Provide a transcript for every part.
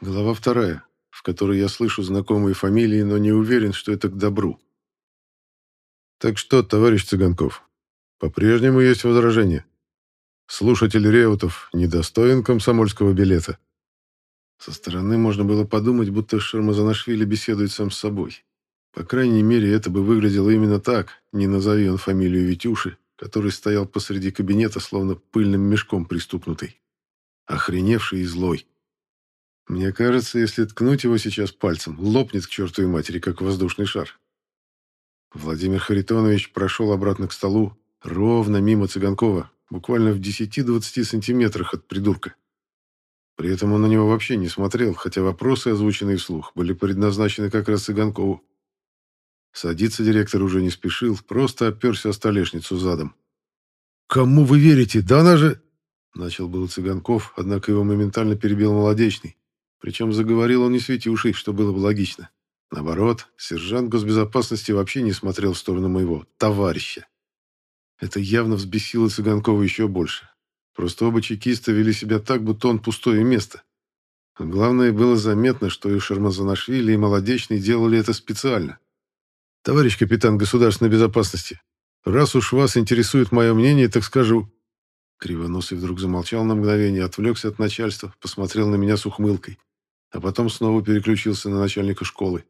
Глава вторая, в которой я слышу знакомые фамилии, но не уверен, что это к добру. Так что, товарищ Цыганков, по-прежнему есть возражения? Слушатель Реутов недостоин комсомольского билета. Со стороны можно было подумать, будто Шармазанашвили беседует сам с собой. По крайней мере, это бы выглядело именно так, не назови он фамилию Витюши, который стоял посреди кабинета, словно пыльным мешком приступнутый. Охреневший и злой. Мне кажется, если ткнуть его сейчас пальцем, лопнет к чертовой матери, как воздушный шар. Владимир Харитонович прошел обратно к столу, ровно мимо Цыганкова, буквально в 10-20 сантиметрах от придурка. При этом он на него вообще не смотрел, хотя вопросы, озвученные вслух, были предназначены как раз Цыганкову. Садиться директор уже не спешил, просто оперся о столешницу задом. «Кому вы верите? Да она же...» Начал был Цыганков, однако его моментально перебил Молодечный. Причем заговорил он не светивший, что было бы логично. Наоборот, сержант госбезопасности вообще не смотрел в сторону моего товарища. Это явно взбесило Цыганкова еще больше. Просто оба чекиста вели себя так, будто он пустое место. главное, было заметно, что и Шармазанашвили, и Молодечный делали это специально. «Товарищ капитан государственной безопасности, раз уж вас интересует мое мнение, так скажу». Кривоносый вдруг замолчал на мгновение, отвлекся от начальства, посмотрел на меня с ухмылкой, а потом снова переключился на начальника школы.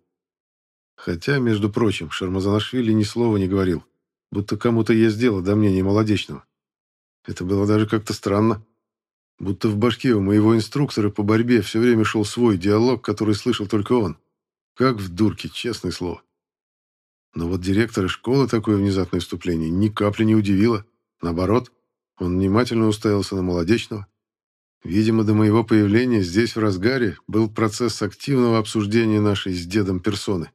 Хотя, между прочим, Шармазанашвили ни слова не говорил будто кому-то есть дело до мнения Молодечного. Это было даже как-то странно. Будто в башке у моего инструктора по борьбе все время шел свой диалог, который слышал только он. Как в дурке, честное слово. Но вот директора школы такое внезапное вступление ни капли не удивило. Наоборот, он внимательно уставился на Молодечного. Видимо, до моего появления здесь в разгаре был процесс активного обсуждения нашей с дедом персоны.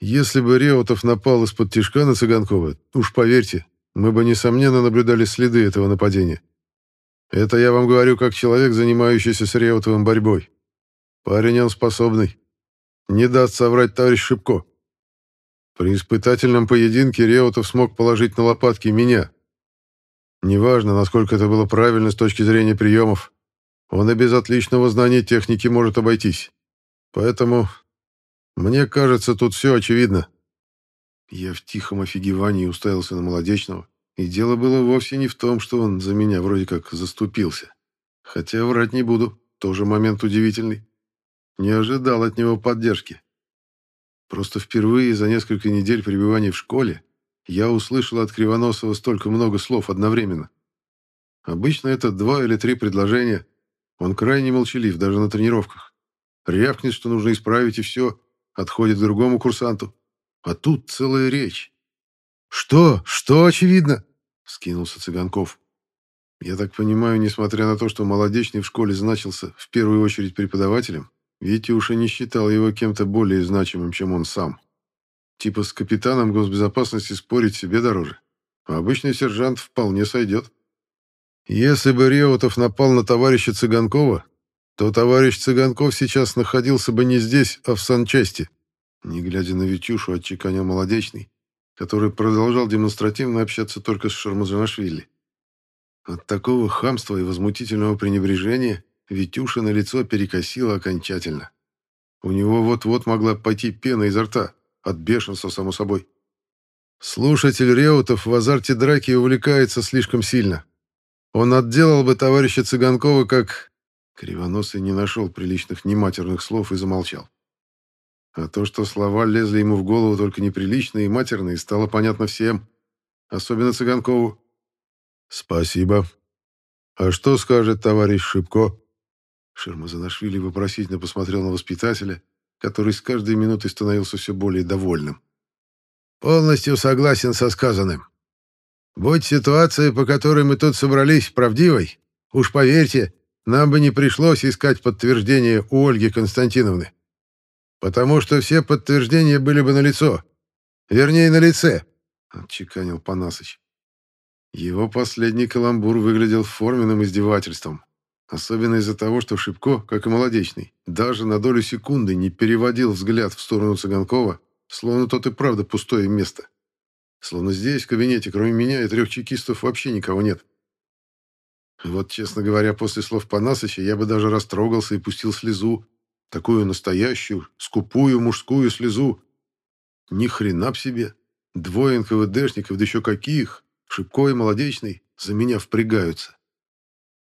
Если бы Реутов напал из-под тишка на Цыганкова, уж поверьте, мы бы, несомненно, наблюдали следы этого нападения. Это я вам говорю как человек, занимающийся с Реутовым борьбой. Парень он способный. Не даст соврать товарищ Шипко. При испытательном поединке Реутов смог положить на лопатки меня. Неважно, насколько это было правильно с точки зрения приемов, он и без отличного знания техники может обойтись. Поэтому мне кажется, тут все очевидно. Я в тихом офигевании уставился на Молодечного, и дело было вовсе не в том, что он за меня вроде как заступился. Хотя врать не буду, тоже момент удивительный. Не ожидал от него поддержки. Просто впервые за несколько недель пребывания в школе я услышал от Кривоносова столько много слов одновременно. Обычно это два или три предложения. Он крайне молчалив, даже на тренировках. Рявкнет, что нужно исправить, и все отходит к другому курсанту. А тут целая речь. «Что? Что очевидно?» — скинулся Цыганков. Я так понимаю, несмотря на то, что Молодечный в школе значился в первую очередь преподавателем, Витя уж и не считал его кем-то более значимым, чем он сам. Типа с капитаном госбезопасности спорить себе дороже. А обычный сержант вполне сойдет. Если бы Реутов напал на товарища Цыганкова, то товарищ Цыганков сейчас находился бы не здесь, а в санчасти. Не глядя на Витюшу, отчеканил Молодечный, который продолжал демонстративно общаться только с Шармазанашвили. От такого хамства и возмутительного пренебрежения Витюша на лицо перекосило окончательно. У него вот-вот могла пойти пена изо рта, от бешенства, само собой. Слушатель Реутов в азарте драки увлекается слишком сильно. Он отделал бы товарища Цыганкова как Кривоносый не нашел приличных нематерных слов и замолчал. А то, что слова лезли ему в голову только неприличные и матерные, стало понятно всем, особенно Цыганкову. «Спасибо. А что скажет товарищ Шипко?» Ширмазанашвили вопросительно посмотрел на воспитателя, который с каждой минутой становился все более довольным. «Полностью согласен со сказанным. Будь ситуация, по которой мы тут собрались, правдивой, уж поверьте, нам бы не пришлось искать подтверждение у Ольги Константиновны. Потому что все подтверждения были бы налицо. Вернее, на лице, отчеканил Панасыч. Его последний каламбур выглядел форменным издевательством. Особенно из-за того, что Шипко, как и Молодечный, даже на долю секунды не переводил взгляд в сторону Цыганкова, словно тот и правда пустое место. Словно здесь, в кабинете, кроме меня и трех чекистов, вообще никого нет. Вот, честно говоря, после слов Панасыча я бы даже растрогался и пустил слезу, Такую настоящую, скупую мужскую слезу. Ни хрена б себе. Двое НКВДшников, да еще каких, Шибко и Молодечный, за меня впрягаются.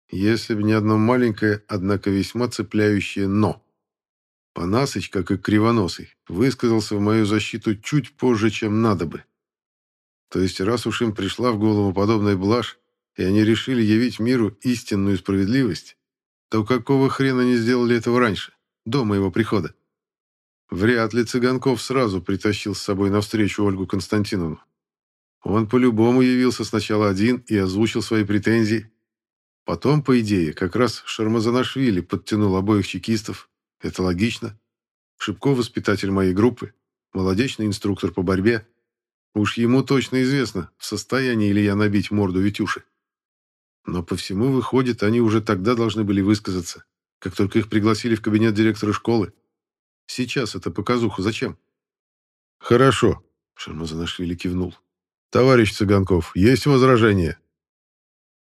Если бы не одно маленькое, однако весьма цепляющее «но». Панасыч, как и Кривоносый, высказался в мою защиту чуть позже, чем надо бы. То есть, раз уж им пришла в голову подобная блажь, и они решили явить миру истинную справедливость, то какого хрена не сделали этого раньше, до моего прихода? Вряд ли Цыганков сразу притащил с собой навстречу Ольгу Константиновну. Он по-любому явился сначала один и озвучил свои претензии. Потом, по идее, как раз Шармазанашвили подтянул обоих чекистов. Это логично. Шибко воспитатель моей группы, молодечный инструктор по борьбе. Уж ему точно известно, в состоянии ли я набить морду Витюши. Но по всему выходит, они уже тогда должны были высказаться, как только их пригласили в кабинет директора школы. Сейчас это показуха зачем? Хорошо, Шармазанашвили кивнул. Товарищ Цыганков, есть возражения?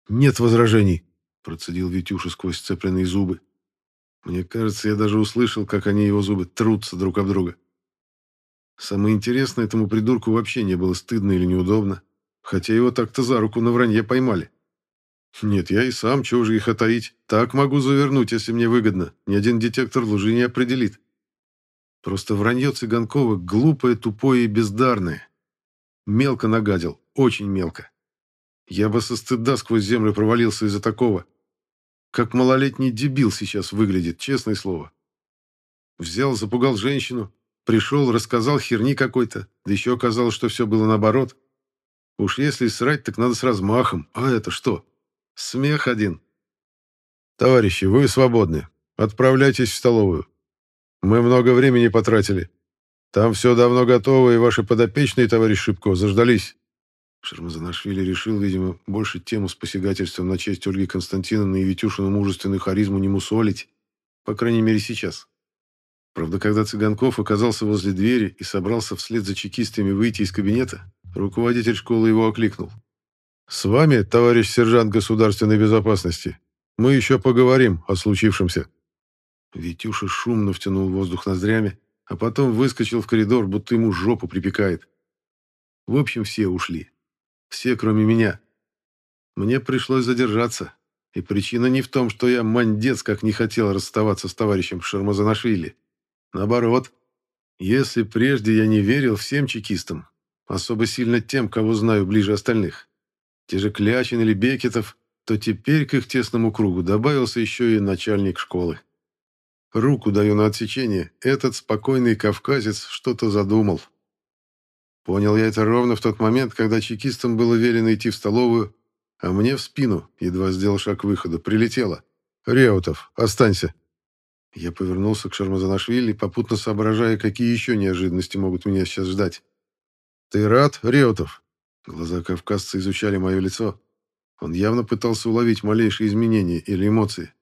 Нет возражений, процедил Витюша сквозь сцепленные зубы. Мне кажется, я даже услышал, как они его зубы трутся друг об друга. Самое интересное, этому придурку вообще не было стыдно или неудобно, хотя его так-то за руку на вранье поймали. Нет, я и сам, чего же их отаить, так могу завернуть, если мне выгодно, ни один детектор лжи не определит. Просто вранье Цыганкова глупое, тупое и бездарное. Мелко нагадил, очень мелко. Я бы со стыда сквозь землю провалился из-за такого. Как малолетний дебил сейчас выглядит, честное слово. Взял, запугал женщину, пришел, рассказал херни какой-то, да еще оказалось, что все было наоборот. Уж если срать, так надо с размахом. А это что? Смех один. Товарищи, вы свободны. Отправляйтесь в столовую. Мы много времени потратили. Там все давно готово, и ваши подопечные, товарищ Шибко, заждались. Шармазанашвили решил, видимо, больше тему с посягательством на честь Ольги Константиновны и Витюшину мужественную харизму не мусолить. По крайней мере, сейчас. Правда, когда Цыганков оказался возле двери и собрался вслед за чекистами выйти из кабинета, руководитель школы его окликнул. «С вами, товарищ сержант государственной безопасности, мы еще поговорим о случившемся». Витюша шумно втянул воздух ноздрями, а потом выскочил в коридор, будто ему жопу припекает. В общем, все ушли. Все, кроме меня. Мне пришлось задержаться. И причина не в том, что я мандец как не хотел расставаться с товарищем Шармазанашвили. Наоборот, если прежде я не верил всем чекистам, особо сильно тем, кого знаю ближе остальных, те же Клячин или Бекетов, то теперь к их тесному кругу добавился еще и начальник школы. Руку даю на отсечение. Этот спокойный кавказец что-то задумал. Понял я это ровно в тот момент, когда чекистам было велено идти в столовую, а мне в спину, едва сделал шаг к выходу, прилетело. «Реутов, останься!» Я повернулся к Шармазанашвили, попутно соображая, какие еще неожиданности могут меня сейчас ждать. «Ты рад, Реутов?» Глаза кавказца изучали мое лицо. Он явно пытался уловить малейшие изменения или эмоции.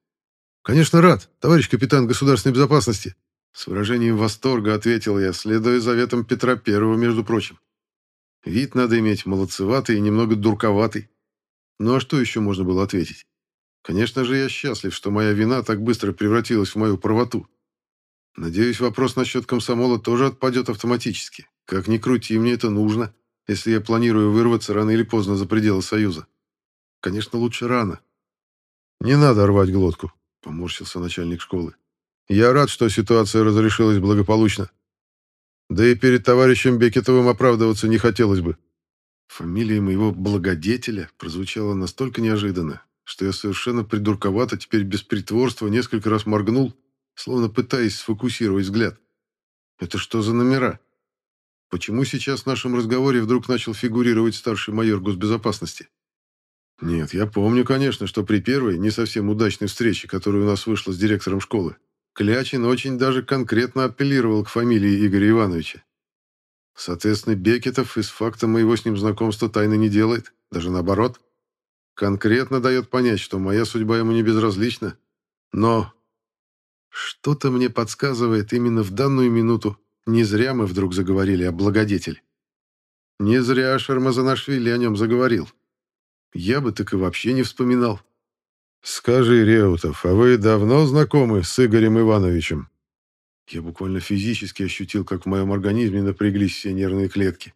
«Конечно, рад, товарищ капитан государственной безопасности!» С выражением восторга ответил я, следуя заветам Петра Первого, между прочим. Вид надо иметь молодцеватый и немного дурковатый. Ну а что еще можно было ответить? Конечно же, я счастлив, что моя вина так быстро превратилась в мою правоту. Надеюсь, вопрос насчет комсомола тоже отпадет автоматически. Как ни крути, мне это нужно, если я планирую вырваться рано или поздно за пределы Союза. Конечно, лучше рано. Не надо рвать глотку. Поморщился начальник школы. Я рад, что ситуация разрешилась благополучно. Да и перед товарищем Бекетовым оправдываться не хотелось бы. Фамилия моего благодетеля прозвучала настолько неожиданно, что я совершенно придурковато теперь без притворства несколько раз моргнул, словно пытаясь сфокусировать взгляд. Это что за номера? Почему сейчас в нашем разговоре вдруг начал фигурировать старший майор госбезопасности? Нет, я помню, конечно, что при первой, не совсем удачной встрече, которая у нас вышла с директором школы, Клячин очень даже конкретно апеллировал к фамилии Игоря Ивановича. Соответственно, Бекетов из факта моего с ним знакомства тайны не делает, даже наоборот. Конкретно дает понять, что моя судьба ему не безразлична. Но что-то мне подсказывает именно в данную минуту, не зря мы вдруг заговорили о благодетеле. Не зря Шармазанашвили о нем заговорил. Я бы так и вообще не вспоминал. «Скажи, Реутов, а вы давно знакомы с Игорем Ивановичем?» Я буквально физически ощутил, как в моем организме напряглись все нервные клетки.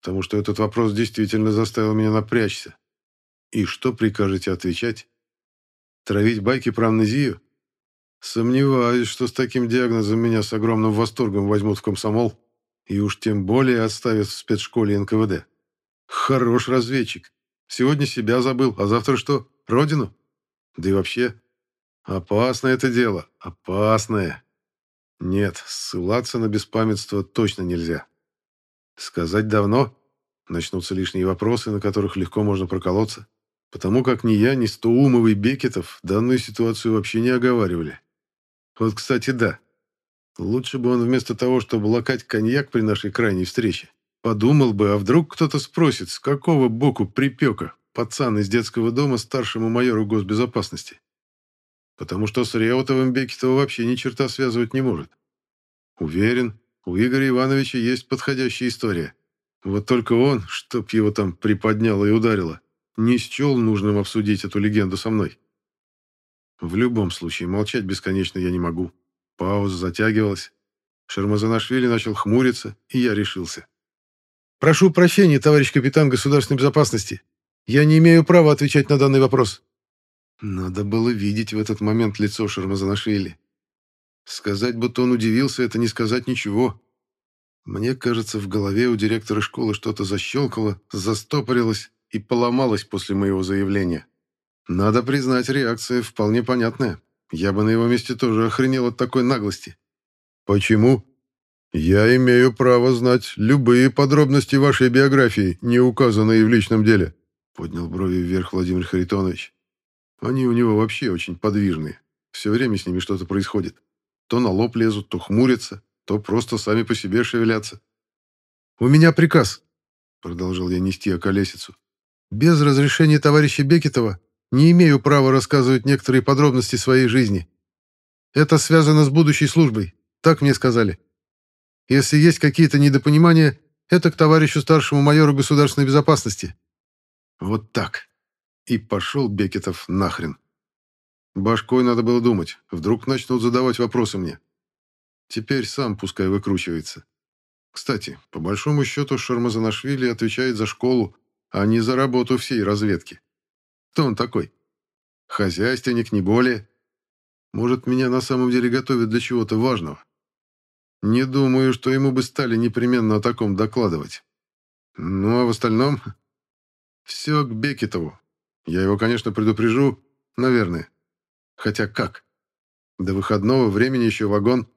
Потому что этот вопрос действительно заставил меня напрячься. И что прикажете отвечать? Травить байки про амнезию? Сомневаюсь, что с таким диагнозом меня с огромным восторгом возьмут в комсомол и уж тем более отставят в спецшколе НКВД. Хорош разведчик. Сегодня себя забыл, а завтра что? Родину? Да и вообще, опасное это дело, опасное. Нет, ссылаться на беспамятство точно нельзя. Сказать давно? Начнутся лишние вопросы, на которых легко можно проколоться. Потому как ни я, ни Стоумов и Бекетов данную ситуацию вообще не оговаривали. Вот, кстати, да. Лучше бы он вместо того, чтобы лакать коньяк при нашей крайней встрече, подумал бы, а вдруг кто-то спросит, с какого боку припека пацан из детского дома старшему майору госбезопасности. Потому что с Реутовым Бекетова вообще ни черта связывать не может. Уверен, у Игоря Ивановича есть подходящая история. Вот только он, чтоб его там приподняло и ударило, не счел нужным обсудить эту легенду со мной. В любом случае, молчать бесконечно я не могу. Пауза затягивалась. Шармазанашвили начал хмуриться, и я решился. «Прошу прощения, товарищ капитан государственной безопасности. Я не имею права отвечать на данный вопрос». Надо было видеть в этот момент лицо Шармазанашвили. Сказать, будто он удивился, это не сказать ничего. Мне кажется, в голове у директора школы что-то защелкало, застопорилось и поломалось после моего заявления. Надо признать, реакция вполне понятная. Я бы на его месте тоже охренел от такой наглости. Почему? Я имею право знать любые подробности вашей биографии, не указанные в личном деле, поднял брови вверх Владимир Харитонович. Они у него вообще очень подвижные. Все время с ними что-то происходит. То на лоб лезут, то хмурятся, то просто сами по себе шевелятся. «У меня приказ», — продолжал я нести околесицу. «Без разрешения товарища Бекетова не имею права рассказывать некоторые подробности своей жизни. Это связано с будущей службой, так мне сказали. Если есть какие-то недопонимания, это к товарищу старшему майору государственной безопасности. Вот так. И пошел Бекетов нахрен. Башкой надо было думать. Вдруг начнут задавать вопросы мне. Теперь сам пускай выкручивается. Кстати, по большому счету Шармазанашвили отвечает за школу, а не за работу всей разведки. Кто он такой? Хозяйственник, не более. Может, меня на самом деле готовят для чего-то важного. Не думаю, что ему бы стали непременно о таком докладывать. Ну, а в остальном... Все к Бекетову. Я его, конечно, предупрежу, наверное. Хотя как? До выходного времени еще вагон.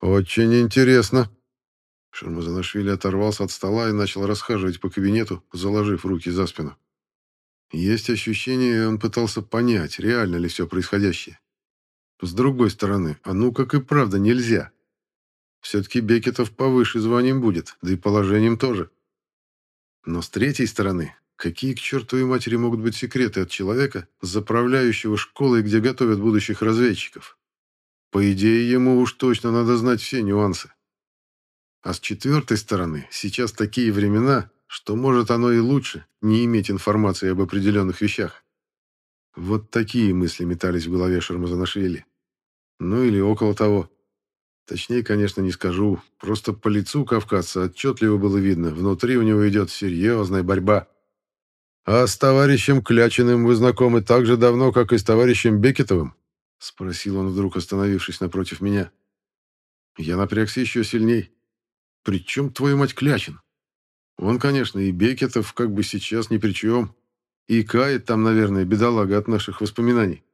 Очень интересно. Шармазанашвили оторвался от стола и начал расхаживать по кабинету, заложив руки за спину. Есть ощущение, он пытался понять, реально ли все происходящее. С другой стороны, а ну как и правда нельзя. Все-таки Бекетов повыше званием будет, да и положением тоже. Но с третьей стороны, какие к чертовой матери могут быть секреты от человека, заправляющего школой, где готовят будущих разведчиков? По идее, ему уж точно надо знать все нюансы. А с четвертой стороны, сейчас такие времена, что, может, оно и лучше, не иметь информации об определенных вещах. Вот такие мысли метались в голове Шармазанашвили. Ну или около того. Точнее, конечно, не скажу. Просто по лицу кавказца отчетливо было видно, внутри у него идет серьезная борьба. «А с товарищем Клячиным вы знакомы так же давно, как и с товарищем Бекетовым?» — спросил он вдруг, остановившись напротив меня. Я напрягся еще сильней. «При чем, твою мать, Клячин?» Он, конечно, и Бекетов как бы сейчас ни при чем. И кает там, наверное, бедолага от наших воспоминаний.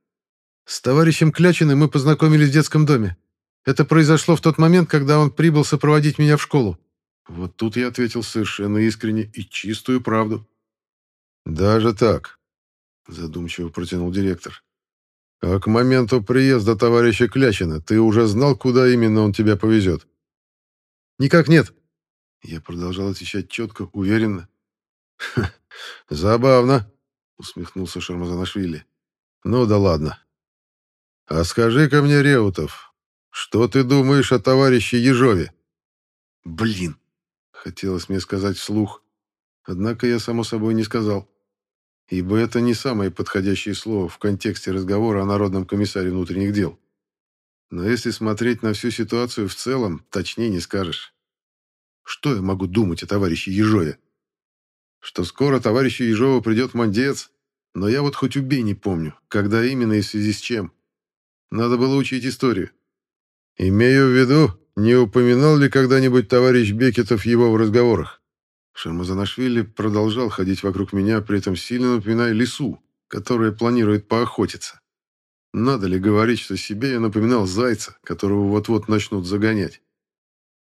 С товарищем Клячиным мы познакомились в детском доме. Это произошло в тот момент, когда он прибыл сопроводить меня в школу. Вот тут я ответил совершенно искренне и чистую правду. «Даже так», — задумчиво протянул директор. «А к моменту приезда товарища Клячина ты уже знал, куда именно он тебя повезет?» «Никак нет», я продолжал отвечать четко, уверенно. «Забавно», — усмехнулся Шармазанашвили. «Ну да ладно. А скажи-ка мне, Реутов, что ты думаешь о товарище Ежове?» «Блин!» — хотелось мне сказать вслух. Однако я, само собой, не сказал. Ибо это не самое подходящее слово в контексте разговора о Народном комиссаре внутренних дел. Но если смотреть на всю ситуацию в целом, точнее не скажешь. Что я могу думать о товарище Ежове? Что скоро товарищу Ежову придет мандец, но я вот хоть убей не помню, когда именно и в связи с чем. Надо было учить историю. Имею в виду, не упоминал ли когда-нибудь товарищ Бекетов его в разговорах? Шармазанашвили продолжал ходить вокруг меня, при этом сильно напоминая лису, которая планирует поохотиться. Надо ли говорить, что себе я напоминал зайца, которого вот-вот начнут загонять?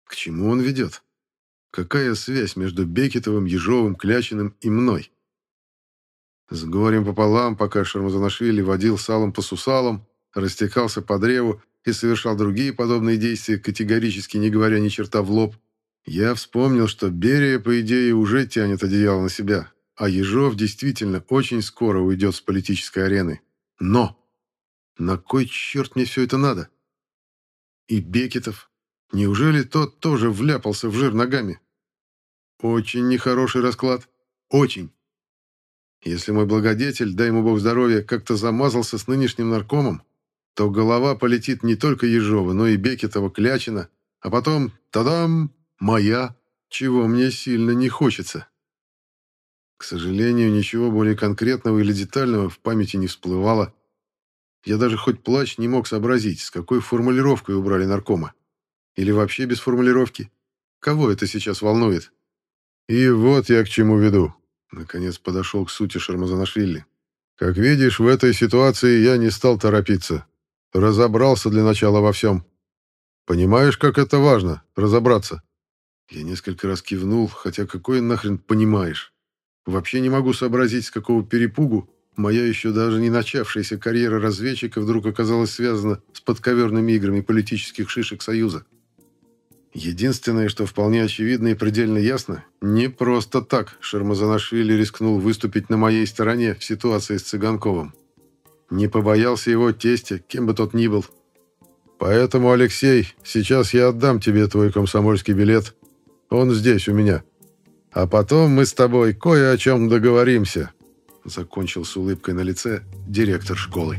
К чему он ведет? Какая связь между Бекетовым, Ежовым, Клячиным и мной? С горем пополам, пока Шармазанашвили водил салом по сусалам, растекался по древу и совершал другие подобные действия, категорически не говоря ни черта в лоб, я вспомнил, что Берия, по идее, уже тянет одеяло на себя, а Ежов действительно очень скоро уйдет с политической арены. Но! На кой черт мне все это надо? И Бекетов. Неужели тот тоже вляпался в жир ногами? Очень нехороший расклад. Очень. Если мой благодетель, дай ему бог здоровья, как-то замазался с нынешним наркомом, то голова полетит не только Ежова, но и Бекетова, Клячина, а потом, тадам, моя, чего мне сильно не хочется. К сожалению, ничего более конкретного или детального в памяти не всплывало. Я даже хоть плач не мог сообразить, с какой формулировкой убрали наркома. Или вообще без формулировки. Кого это сейчас волнует? И вот я к чему веду. Наконец подошел к сути Шармазанашвили. Как видишь, в этой ситуации я не стал торопиться. Разобрался для начала во всем. Понимаешь, как это важно — разобраться? Я несколько раз кивнул, хотя какой нахрен понимаешь? Вообще не могу сообразить, с какого перепугу моя еще даже не начавшаяся карьера разведчика вдруг оказалась связана с подковерными играми политических шишек Союза. Единственное, что вполне очевидно и предельно ясно, не просто так Шармазанашвили рискнул выступить на моей стороне в ситуации с Цыганковым. Не побоялся его тестя, кем бы тот ни был. Поэтому, Алексей, сейчас я отдам тебе твой комсомольский билет. Он здесь у меня. А потом мы с тобой кое о чем договоримся. Закончил с улыбкой на лице директор школы.